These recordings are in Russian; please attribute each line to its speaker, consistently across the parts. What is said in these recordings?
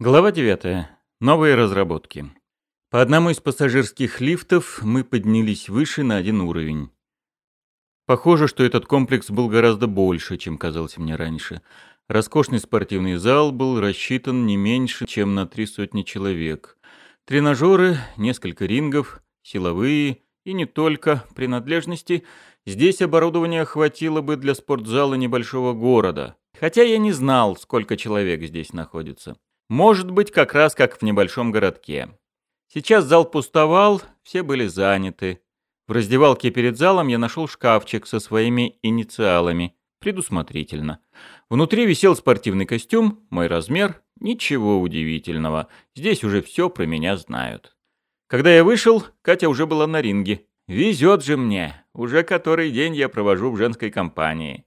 Speaker 1: Глава 9. Новые разработки. По одному из пассажирских лифтов мы поднялись выше на один уровень. Похоже, что этот комплекс был гораздо больше, чем казался мне раньше. Роскошный спортивный зал был рассчитан не меньше, чем на три сотни человек. Тренажеры, несколько рингов, силовые и не только принадлежности. Здесь оборудования хватило бы для спортзала небольшого города. Хотя я не знал, сколько человек здесь находится. Может быть, как раз как в небольшом городке. Сейчас зал пустовал, все были заняты. В раздевалке перед залом я нашел шкафчик со своими инициалами. Предусмотрительно. Внутри висел спортивный костюм, мой размер. Ничего удивительного. Здесь уже все про меня знают. Когда я вышел, Катя уже была на ринге. Везет же мне. Уже который день я провожу в женской компании.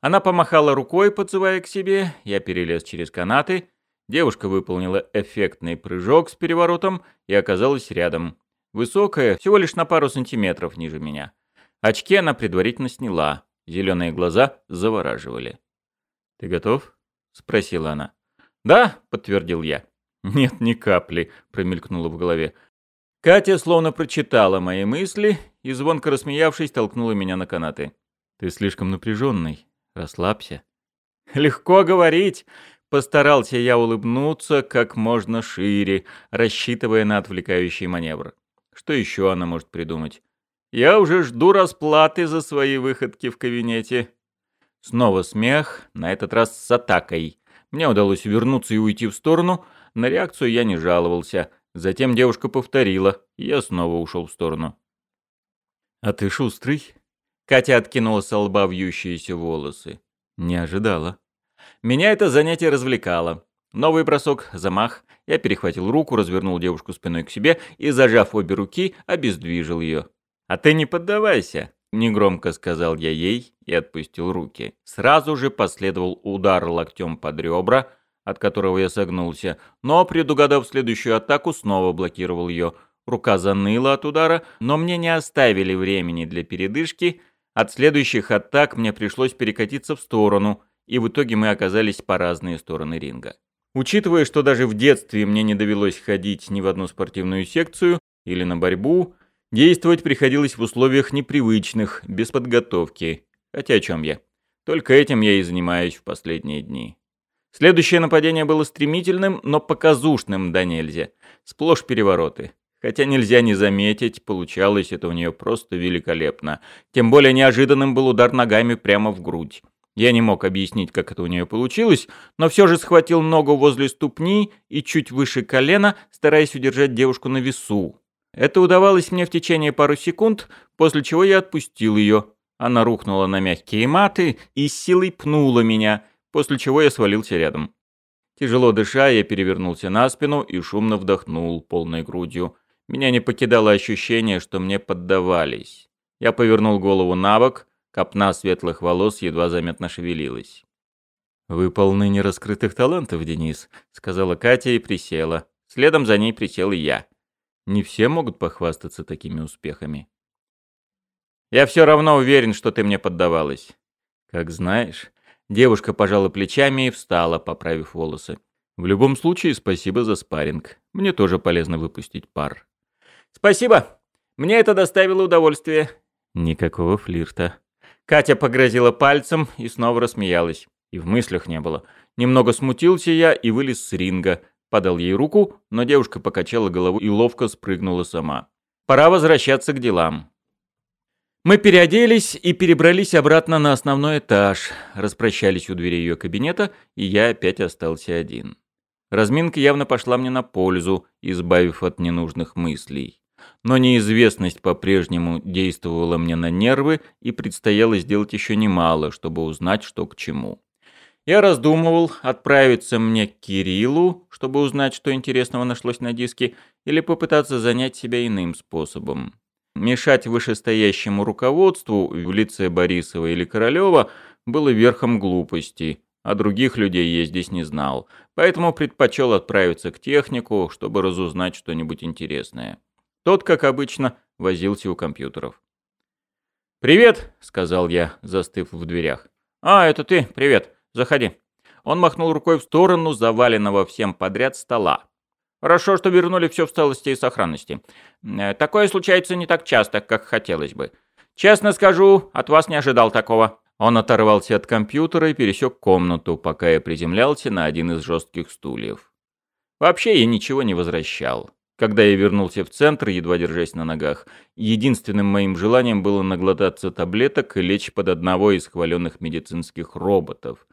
Speaker 1: Она помахала рукой, подзывая к себе. Я перелез через канаты. Девушка выполнила эффектный прыжок с переворотом и оказалась рядом. Высокая, всего лишь на пару сантиметров ниже меня. Очки она предварительно сняла. Зеленые глаза завораживали. «Ты готов?» — спросила она. «Да», — подтвердил я. «Нет, ни капли», — промелькнуло в голове. Катя словно прочитала мои мысли и, звонко рассмеявшись, толкнула меня на канаты. «Ты слишком напряженный. Расслабься». «Легко говорить. Постарался я улыбнуться как можно шире, рассчитывая на отвлекающий маневр. Что еще она может придумать? Я уже жду расплаты за свои выходки в кабинете. Снова смех, на этот раз с атакой. Мне удалось вернуться и уйти в сторону. На реакцию я не жаловался. Затем девушка повторила, и я снова ушел в сторону. «А ты шустрый?» Катя откинула со лба вьющиеся волосы. «Не ожидала». Меня это занятие развлекало. Новый бросок, замах. Я перехватил руку, развернул девушку спиной к себе и, зажав обе руки, обездвижил ее. «А ты не поддавайся», — негромко сказал я ей и отпустил руки. Сразу же последовал удар локтем под ребра, от которого я согнулся, но, предугадав следующую атаку, снова блокировал ее. Рука заныла от удара, но мне не оставили времени для передышки. От следующих атак мне пришлось перекатиться в сторону — и в итоге мы оказались по разные стороны ринга. Учитывая, что даже в детстве мне не довелось ходить ни в одну спортивную секцию или на борьбу, действовать приходилось в условиях непривычных, без подготовки. Хотя о чем я? Только этим я и занимаюсь в последние дни. Следующее нападение было стремительным, но показушным да нельзя. Сплошь перевороты. Хотя нельзя не заметить, получалось это у нее просто великолепно. Тем более неожиданным был удар ногами прямо в грудь. Я не мог объяснить, как это у нее получилось, но все же схватил ногу возле ступни и чуть выше колена, стараясь удержать девушку на весу. Это удавалось мне в течение пару секунд, после чего я отпустил ее. Она рухнула на мягкие маты и с силой пнула меня, после чего я свалился рядом. Тяжело дыша, я перевернулся на спину и шумно вдохнул полной грудью. Меня не покидало ощущение, что мне поддавались. Я повернул голову на бок, Копна светлых волос едва заметно шевелилась. «Вы полны нераскрытых талантов, Денис», — сказала Катя и присела. Следом за ней присел и я. Не все могут похвастаться такими успехами. «Я все равно уверен, что ты мне поддавалась». «Как знаешь». Девушка пожала плечами и встала, поправив волосы. «В любом случае, спасибо за спарринг. Мне тоже полезно выпустить пар». «Спасибо. Мне это доставило удовольствие». «Никакого флирта», Катя погрозила пальцем и снова рассмеялась. И в мыслях не было. Немного смутился я и вылез с ринга. Подал ей руку, но девушка покачала голову и ловко спрыгнула сама. Пора возвращаться к делам. Мы переоделись и перебрались обратно на основной этаж, распрощались у двери ее кабинета, и я опять остался один. Разминка явно пошла мне на пользу, избавив от ненужных мыслей но неизвестность по-прежнему действовала мне на нервы и предстояло сделать еще немало, чтобы узнать, что к чему. Я раздумывал, отправиться мне к Кириллу, чтобы узнать, что интересного нашлось на диске, или попытаться занять себя иным способом. Мешать вышестоящему руководству в лице Борисова или Королева было верхом глупости, а других людей я здесь не знал, поэтому предпочел отправиться к технику, чтобы разузнать что-нибудь интересное. Тот, как обычно, возился у компьютеров. «Привет!» — сказал я, застыв в дверях. «А, это ты? Привет. Заходи.
Speaker 2: Он махнул рукой в сторону заваленного всем подряд стола. Хорошо, что вернули все в целости и сохранности. Э, такое случается не так часто, как хотелось бы. Честно скажу, от вас не ожидал такого. Он оторвался от компьютера и пересек комнату, пока я приземлялся на один из жестких стульев. Вообще я ничего не возвращал. Когда я вернулся в центр, едва держась на ногах, единственным моим желанием было наглотаться таблеток и лечь под одного из хваленных медицинских роботов.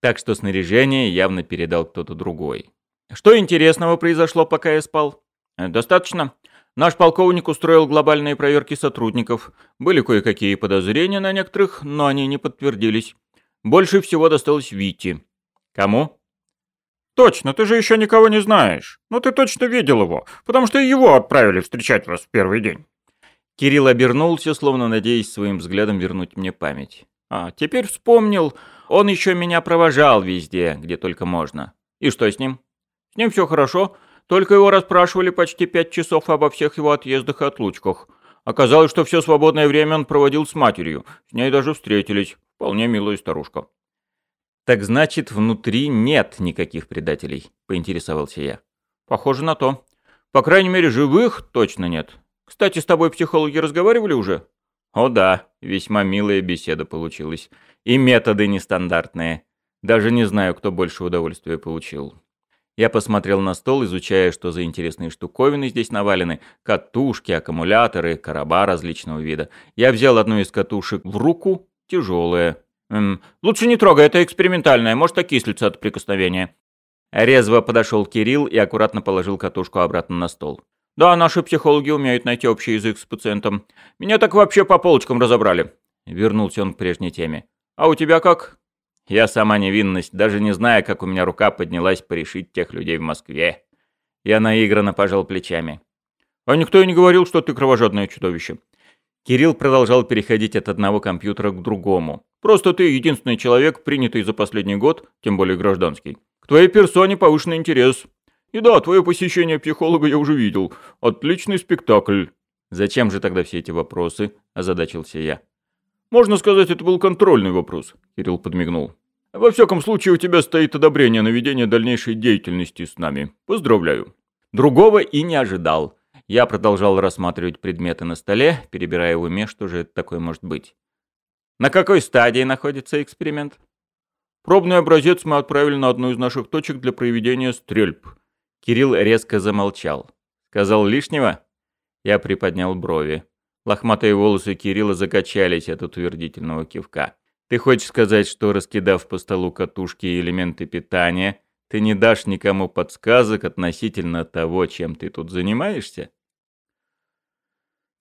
Speaker 2: Так что снаряжение явно передал кто-то другой. Что интересного произошло, пока я спал? Э, достаточно. Наш полковник устроил глобальные проверки сотрудников. Были кое-какие подозрения на некоторых, но они не подтвердились. Больше всего досталось Вите. Кому?
Speaker 3: Точно, ты же еще никого не знаешь. Но ты точно видел его, потому что его отправили встречать вас в первый день.
Speaker 2: Кирилл обернулся, словно надеясь своим взглядом вернуть мне память. А, теперь вспомнил, он еще меня провожал везде, где только можно. И что с ним? С ним все хорошо, только его расспрашивали почти пять часов обо всех его отъездах и отлучках. Оказалось, что все свободное время он проводил с матерью, с ней даже встретились. Вполне милая старушка.
Speaker 1: «Так значит, внутри нет никаких предателей?» – поинтересовался я.
Speaker 2: «Похоже на то. По крайней мере, живых точно нет. Кстати, с тобой психологи разговаривали уже?»
Speaker 1: «О да, весьма милая беседа получилась. И методы нестандартные. Даже не знаю, кто больше удовольствия получил». Я посмотрел на стол, изучая, что за интересные штуковины здесь навалены. Катушки, аккумуляторы, короба различного вида. Я взял одну из катушек в руку, тяжелая.
Speaker 2: «Эм, лучше не трогай, это экспериментальное, может окислиться от прикосновения».
Speaker 1: Резво подошел Кирилл и аккуратно положил катушку обратно на стол.
Speaker 2: «Да, наши психологи умеют найти общий язык с пациентом. Меня так вообще по полочкам разобрали». Вернулся он к прежней теме. «А у тебя как?»
Speaker 1: Я сама невинность, даже не зная, как у меня рука поднялась порешить тех людей в Москве. Я наигранно пожал плечами.
Speaker 3: А никто и не говорил, что ты кровожадное чудовище.
Speaker 1: Кирилл продолжал переходить от одного компьютера к другому.
Speaker 3: Просто ты единственный человек, принятый за последний год, тем более гражданский. К твоей персоне повышенный интерес. И да, твое посещение психолога я уже видел. Отличный спектакль.
Speaker 1: Зачем же тогда все эти вопросы? Озадачился я.
Speaker 3: Можно сказать, это был контрольный вопрос, Кирилл подмигнул. Во всяком случае, у тебя стоит одобрение на ведение дальнейшей деятельности с нами. Поздравляю.
Speaker 1: Другого и не ожидал. Я продолжал рассматривать предметы на столе, перебирая в уме, что же это такое может быть. На какой стадии находится эксперимент?
Speaker 3: Пробный образец мы отправили на одну из наших точек для проведения стрельб.
Speaker 1: Кирилл резко замолчал. Сказал лишнего? Я приподнял брови. Лохматые волосы Кирилла закачались от утвердительного кивка. «Ты хочешь сказать, что, раскидав по столу катушки и элементы питания, ты не дашь никому подсказок относительно того, чем ты тут занимаешься?»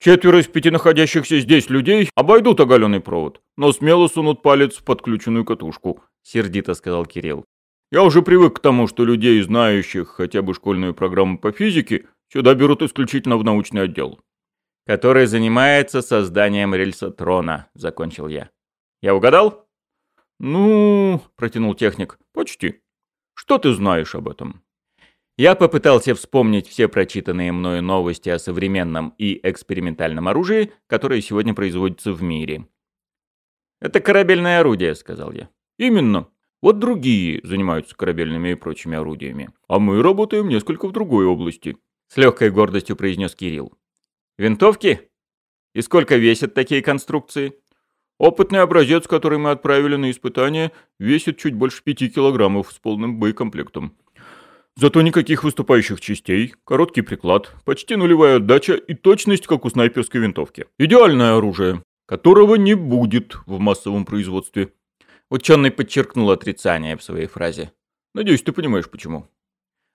Speaker 3: Четверо из пяти находящихся здесь людей обойдут оголенный провод, но смело сунут палец в подключенную катушку», — сердито сказал Кирилл. «Я уже привык к тому, что людей, знающих хотя бы школьную программу по физике, сюда берут исключительно в научный отдел
Speaker 1: который занимается созданием рельсотрона», — закончил я. «Я угадал?»
Speaker 3: «Ну...» — протянул техник. «Почти. Что ты знаешь об этом?»
Speaker 1: Я попытался вспомнить все прочитанные мною новости о современном и экспериментальном оружии, которое сегодня производится в мире.
Speaker 3: «Это корабельное орудие», — сказал я. «Именно. Вот другие занимаются корабельными и прочими орудиями. А мы работаем несколько в другой области», —
Speaker 1: с легкой гордостью произнес Кирилл. Винтовки? И сколько весят такие конструкции?
Speaker 3: Опытный образец, который мы отправили на испытание, весит чуть больше пяти килограммов с полным боекомплектом. Зато никаких выступающих частей, короткий приклад, почти нулевая отдача и точность, как у снайперской винтовки. Идеальное оружие, которого не будет в массовом производстве.
Speaker 1: Ученый подчеркнул отрицание в своей фразе.
Speaker 3: Надеюсь, ты понимаешь, почему.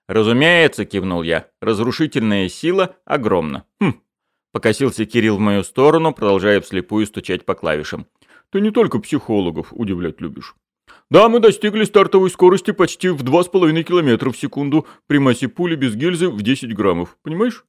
Speaker 1: Разумеется, кивнул я, разрушительная сила огромна. Хм, Покосился Кирилл в мою сторону, продолжая вслепую стучать по клавишам.
Speaker 3: «Ты не только психологов удивлять любишь. Да, мы достигли стартовой скорости почти в 2,5 км в секунду при массе пули без гильзы в 10 граммов. Понимаешь?»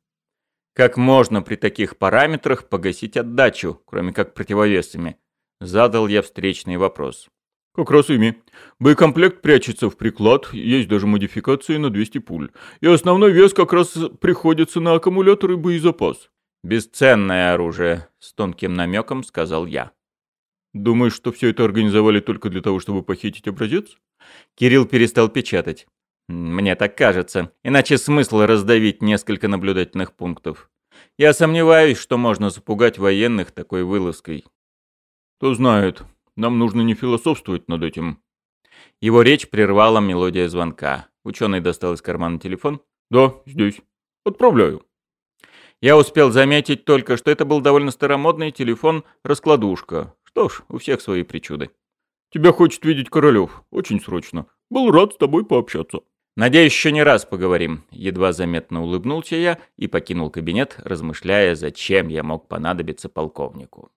Speaker 1: «Как можно при таких параметрах погасить отдачу, кроме как противовесами?» Задал я встречный вопрос.
Speaker 3: «Как раз ими. Боекомплект прячется в приклад, есть даже модификации на 200 пуль. И основной вес как раз приходится на аккумулятор и боезапас.
Speaker 1: «Бесценное оружие», — с тонким намеком сказал я.
Speaker 3: «Думаешь, что все это организовали только для того, чтобы похитить образец?»
Speaker 1: Кирилл перестал печатать. Мне так кажется. Иначе смысл раздавить несколько наблюдательных пунктов. Я сомневаюсь, что можно запугать военных такой вылазкой.
Speaker 3: Кто знает, нам нужно не философствовать над этим.
Speaker 1: Его речь прервала мелодия звонка. Ученый достал из кармана телефон.
Speaker 3: Да, здесь. Отправляю.
Speaker 1: Я успел заметить только, что это был довольно старомодный телефон-раскладушка. Что ж, у всех свои причуды.
Speaker 3: Тебя хочет видеть Королёв. Очень срочно. Был рад с тобой пообщаться.
Speaker 1: Надеюсь, еще не раз поговорим. Едва заметно улыбнулся я и покинул кабинет, размышляя, зачем я мог понадобиться полковнику.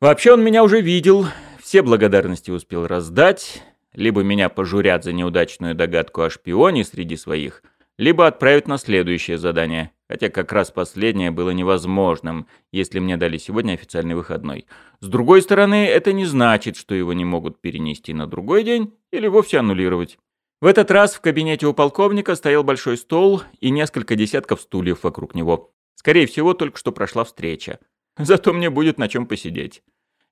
Speaker 1: Вообще он меня уже видел, все благодарности успел раздать. Либо меня пожурят за неудачную догадку о шпионе среди своих, либо отправят на следующее задание, хотя как раз последнее было невозможным, если мне дали сегодня официальный выходной. С другой стороны, это не значит, что его не могут перенести на другой день или вовсе аннулировать. В этот раз в кабинете у полковника стоял большой стол и несколько десятков стульев вокруг него. Скорее всего, только что прошла встреча. Зато мне будет на чем посидеть.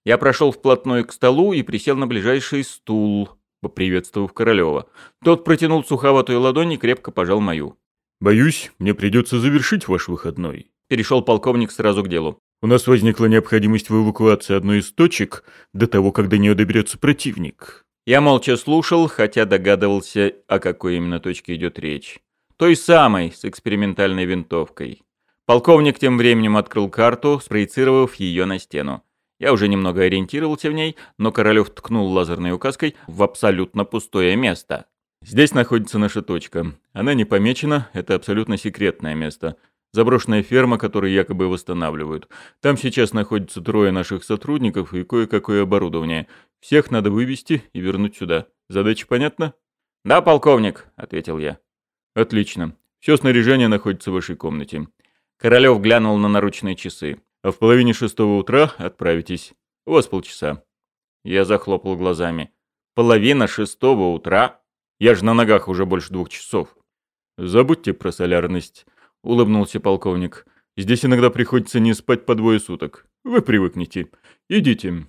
Speaker 1: Я прошел вплотную к столу и присел на ближайший стул, поприветствовав Королева. Тот протянул суховатую ладонь и крепко пожал мою.
Speaker 3: «Боюсь, мне придется завершить ваш выходной».
Speaker 1: Перешел полковник сразу к делу.
Speaker 3: «У нас возникла необходимость в эвакуации одной из точек до того, как до нее доберется противник.
Speaker 1: Я молча слушал, хотя догадывался, о какой именно точке идет речь. Той самой, с экспериментальной винтовкой. Полковник тем временем открыл карту, спроецировав ее на стену. Я уже немного ориентировался в ней, но Королёв ткнул лазерной указкой в абсолютно пустое место. Здесь находится наша точка. Она не помечена, это абсолютно секретное место. Заброшенная ферма, которую якобы восстанавливают. Там сейчас находятся трое наших сотрудников и кое-какое оборудование. Всех надо вывести и вернуть сюда. Задача понятна?
Speaker 2: Да, полковник, ответил я.
Speaker 1: Отлично. Все снаряжение находится в вашей комнате. Королёв глянул на наручные часы. А в половине шестого утра отправитесь. У вас полчаса. Я захлопал глазами. Половина шестого утра? Я же на ногах уже больше двух часов. Забудьте про солярность. — улыбнулся полковник. «Здесь иногда приходится не спать по двое суток. Вы привыкнете. Идите».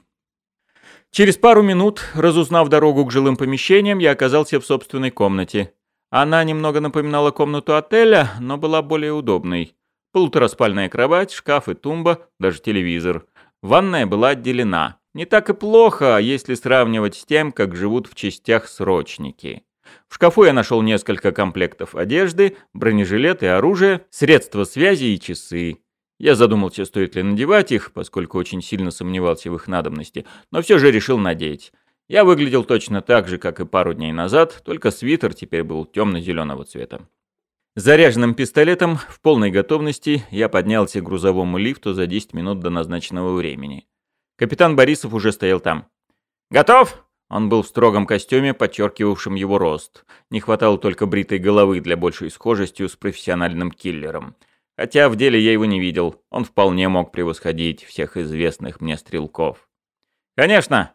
Speaker 1: Через пару минут, разузнав дорогу к жилым помещениям, я оказался в собственной комнате. Она немного напоминала комнату отеля, но была более удобной. Полутораспальная кровать, шкаф и тумба, даже телевизор. Ванная была отделена. Не так и плохо, если сравнивать с тем, как живут в частях срочники. В шкафу я нашел несколько комплектов одежды, бронежилет и оружие, средства связи и часы. Я задумался, стоит ли надевать их, поскольку очень сильно сомневался в их надобности, но все же решил надеть. Я выглядел точно так же, как и пару дней назад, только свитер теперь был темно-зеленого цвета. Заряженным пистолетом, в полной готовности, я поднялся к грузовому лифту за 10 минут до назначенного времени. Капитан Борисов уже стоял там. «Готов?» Он был в строгом костюме, подчеркивавшем его рост. Не хватало только бритой головы для большей схожести с профессиональным киллером. Хотя в деле я его не видел, он вполне мог превосходить всех известных мне стрелков. «Конечно!»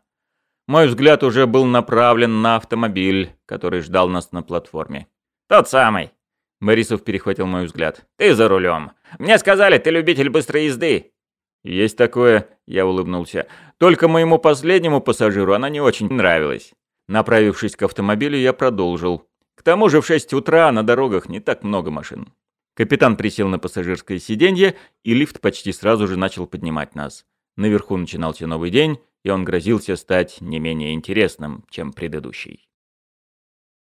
Speaker 1: Мой взгляд уже был направлен на автомобиль, который ждал нас на платформе. «Тот самый!» Борисов перехватил мой взгляд. «Ты за рулем. Мне сказали, ты любитель быстрой езды. «Есть такое», — я улыбнулся. «Только моему последнему пассажиру она не очень нравилась». Направившись к автомобилю, я продолжил. К тому же в 6 утра на дорогах не так много машин. Капитан присел на пассажирское сиденье, и лифт почти сразу же начал поднимать нас. Наверху начинался новый день, и он грозился стать не менее интересным, чем предыдущий.